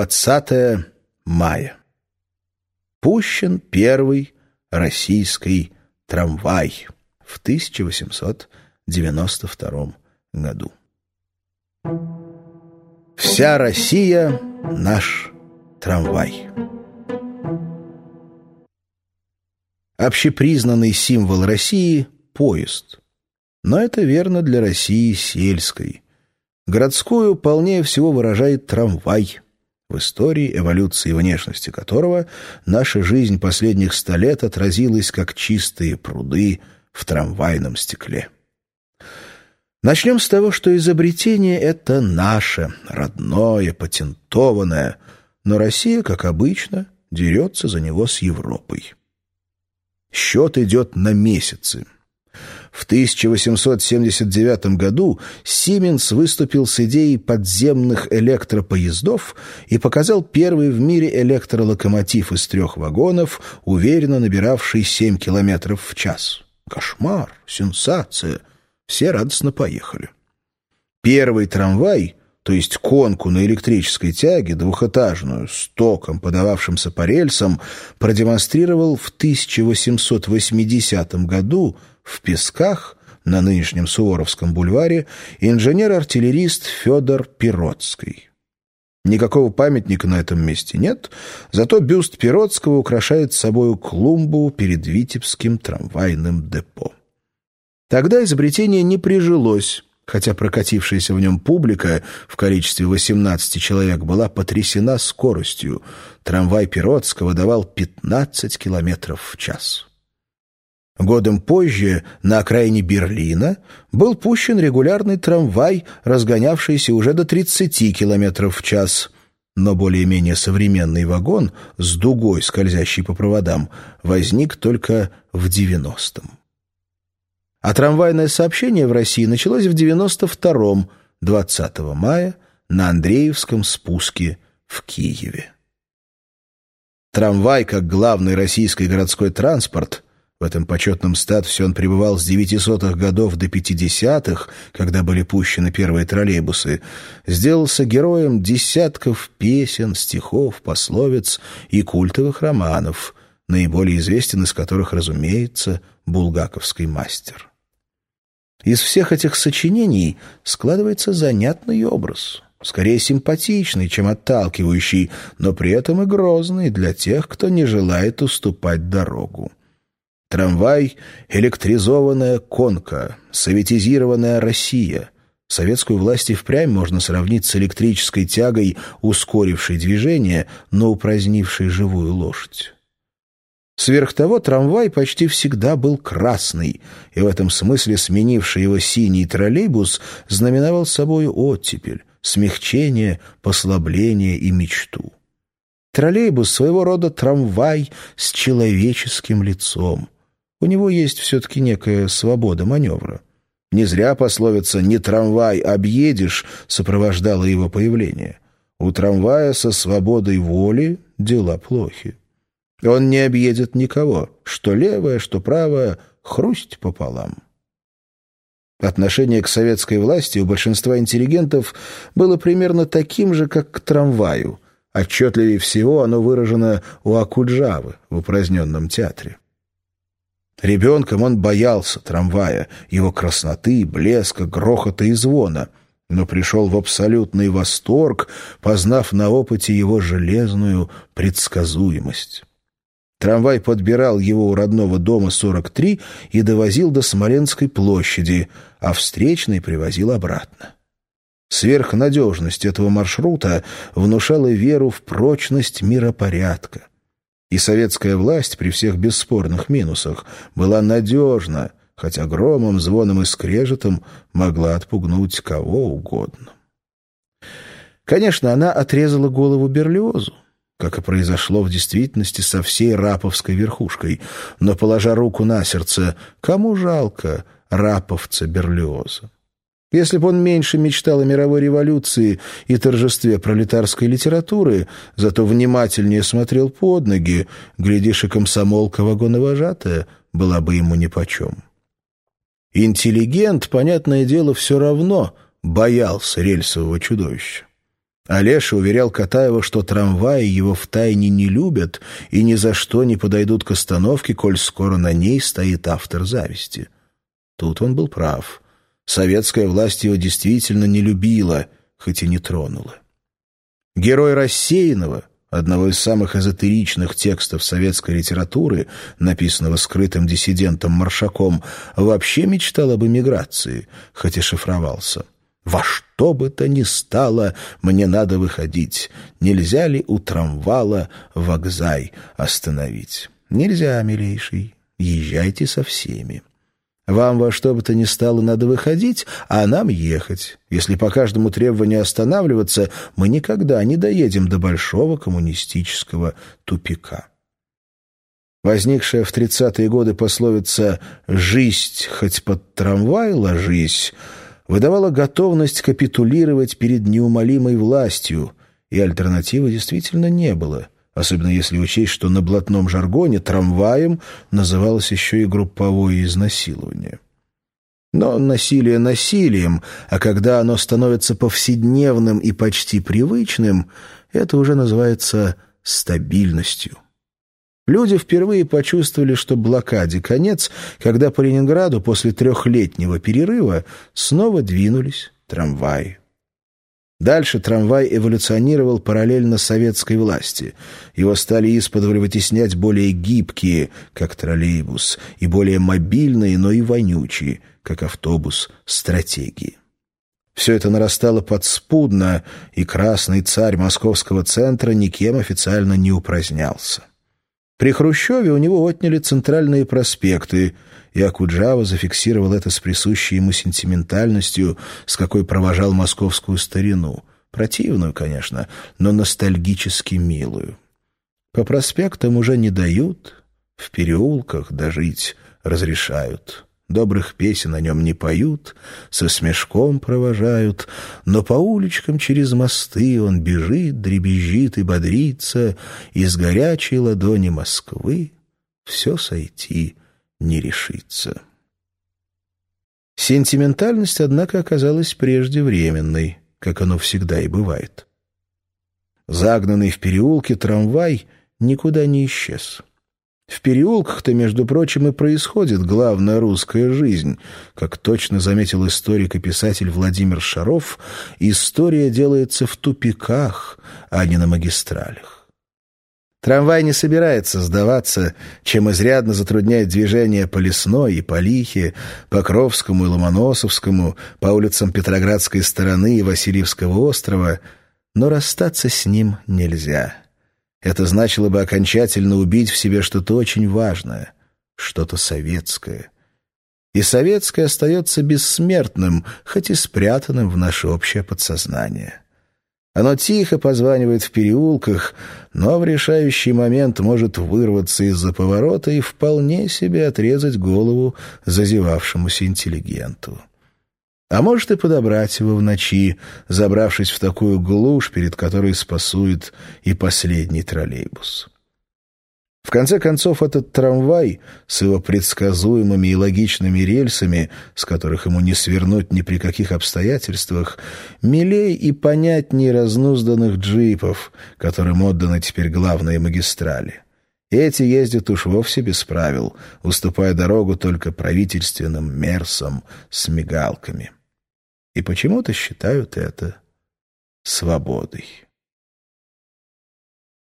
20 мая. Пущен первый российский трамвай в 1892 году. Вся Россия — наш трамвай. Общепризнанный символ России — поезд. Но это верно для России сельской. Городскую полнее всего выражает трамвай, в истории эволюции внешности которого наша жизнь последних ста лет отразилась как чистые пруды в трамвайном стекле. Начнем с того, что изобретение это наше, родное, патентованное, но Россия, как обычно, дерется за него с Европой. Счет идет на месяцы. В 1879 году Сименс выступил с идеей подземных электропоездов и показал первый в мире электролокомотив из трех вагонов, уверенно набиравший 7 километров в час. Кошмар, сенсация. Все радостно поехали. Первый трамвай то есть конку на электрической тяге, двухэтажную, с током, подававшимся по рельсам, продемонстрировал в 1880 году в Песках на нынешнем Суворовском бульваре инженер-артиллерист Федор Пиротский. Никакого памятника на этом месте нет, зато бюст Пиротского украшает собою клумбу перед Витебским трамвайным депо. Тогда изобретение не прижилось, хотя прокатившаяся в нем публика в количестве 18 человек была потрясена скоростью. Трамвай Пиротского давал 15 километров в час. Годом позже на окраине Берлина был пущен регулярный трамвай, разгонявшийся уже до 30 километров в час, но более-менее современный вагон с дугой, скользящей по проводам, возник только в 90-м. А трамвайное сообщение в России началось в 92-м, 20 мая, на Андреевском спуске в Киеве. Трамвай, как главный российский городской транспорт, в этом почетном статусе он пребывал с 900-х годов до 50-х, когда были пущены первые троллейбусы, сделался героем десятков песен, стихов, пословиц и культовых романов, наиболее известен из которых, разумеется, «Булгаковский мастер». Из всех этих сочинений складывается занятный образ, скорее симпатичный, чем отталкивающий, но при этом и грозный для тех, кто не желает уступать дорогу. Трамвай — электризованная конка, советизированная Россия. Советскую власть и впрямь можно сравнить с электрической тягой, ускорившей движение, но упразднившей живую лошадь. Сверх того, трамвай почти всегда был красный, и в этом смысле сменивший его синий троллейбус знаменовал собой оттепель, смягчение, послабление и мечту. Троллейбус — своего рода трамвай с человеческим лицом. У него есть все-таки некая свобода маневра. Не зря пословица «не трамвай объедешь» сопровождала его появление. У трамвая со свободой воли дела плохи. Он не объедет никого, что левое, что правое, хрусть пополам. Отношение к советской власти у большинства интеллигентов было примерно таким же, как к трамваю. Отчетливее всего оно выражено у Акуджавы в упраздненном театре. Ребенком он боялся трамвая, его красноты, блеска, грохота и звона, но пришел в абсолютный восторг, познав на опыте его железную предсказуемость. Трамвай подбирал его у родного дома 43 и довозил до Смоленской площади, а встречный привозил обратно. Сверхнадежность этого маршрута внушала веру в прочность миропорядка. И советская власть при всех бесспорных минусах была надежна, хотя громом, звоном и скрежетом могла отпугнуть кого угодно. Конечно, она отрезала голову Берлиозу как и произошло в действительности со всей раповской верхушкой. Но, положа руку на сердце, кому жалко раповца Берлиоза? Если бы он меньше мечтал о мировой революции и торжестве пролетарской литературы, зато внимательнее смотрел под ноги, глядишь, и комсомолка вагоновожатая была бы ему нипочем. Интеллигент, понятное дело, все равно боялся рельсового чудовища. Олеша уверял Катаева, что трамваи его втайне не любят и ни за что не подойдут к остановке, коль скоро на ней стоит автор зависти. Тут он был прав. Советская власть его действительно не любила, хоть и не тронула. Герой рассеянного, одного из самых эзотеричных текстов советской литературы, написанного скрытым диссидентом Маршаком, вообще мечтал об эмиграции, хоть и шифровался. «Во что бы то ни стало, мне надо выходить. Нельзя ли у трамвала вокзай остановить?» «Нельзя, милейший. Езжайте со всеми». Вам во что бы то ни стало надо выходить, а нам ехать. Если по каждому требованию останавливаться, мы никогда не доедем до большого коммунистического тупика. Возникшая в тридцатые годы пословица «жизнь хоть под трамвай ложись» выдавала готовность капитулировать перед неумолимой властью, и альтернативы действительно не было — особенно если учесть, что на блатном жаргоне трамваем называлось еще и групповое изнасилование. Но насилие насилием, а когда оно становится повседневным и почти привычным, это уже называется стабильностью. Люди впервые почувствовали, что блокаде конец, когда по Ленинграду после трехлетнего перерыва снова двинулись трамваи. Дальше трамвай эволюционировал параллельно советской власти. Его стали исподволь вытеснять более гибкие, как троллейбус, и более мобильные, но и вонючие, как автобус, стратегии. Все это нарастало подспудно, и красный царь московского центра никем официально не упразднялся. При Хрущеве у него отняли центральные проспекты, и Акуджава зафиксировал это с присущей ему сентиментальностью, с какой провожал московскую старину. Противную, конечно, но ностальгически милую. По проспектам уже не дают, в переулках дожить разрешают. Добрых песен о нем не поют, со смешком провожают, но по уличкам через мосты он бежит, дребезжит и бодрится, из горячей ладони Москвы все сойти не решится. Сентиментальность, однако, оказалась преждевременной, как оно всегда и бывает. Загнанный в переулке трамвай никуда не исчез. В переулках-то, между прочим, и происходит главная русская жизнь. Как точно заметил историк и писатель Владимир Шаров, история делается в тупиках, а не на магистралях. Трамвай не собирается сдаваться, чем изрядно затрудняет движение по Лесной и по Лихе, по Кровскому и Ломоносовскому, по улицам Петроградской стороны и Васильевского острова, но расстаться с ним нельзя. Это значило бы окончательно убить в себе что-то очень важное, что-то советское. И советское остается бессмертным, хоть и спрятанным в наше общее подсознание. Оно тихо позванивает в переулках, но в решающий момент может вырваться из-за поворота и вполне себе отрезать голову зазевавшемуся интеллигенту а может и подобрать его в ночи, забравшись в такую глушь, перед которой спасует и последний троллейбус. В конце концов, этот трамвай с его предсказуемыми и логичными рельсами, с которых ему не свернуть ни при каких обстоятельствах, милей и понятней разнузданных джипов, которым отданы теперь главные магистрали. Эти ездят уж вовсе без правил, уступая дорогу только правительственным мерсам с мигалками и почему-то считают это свободой.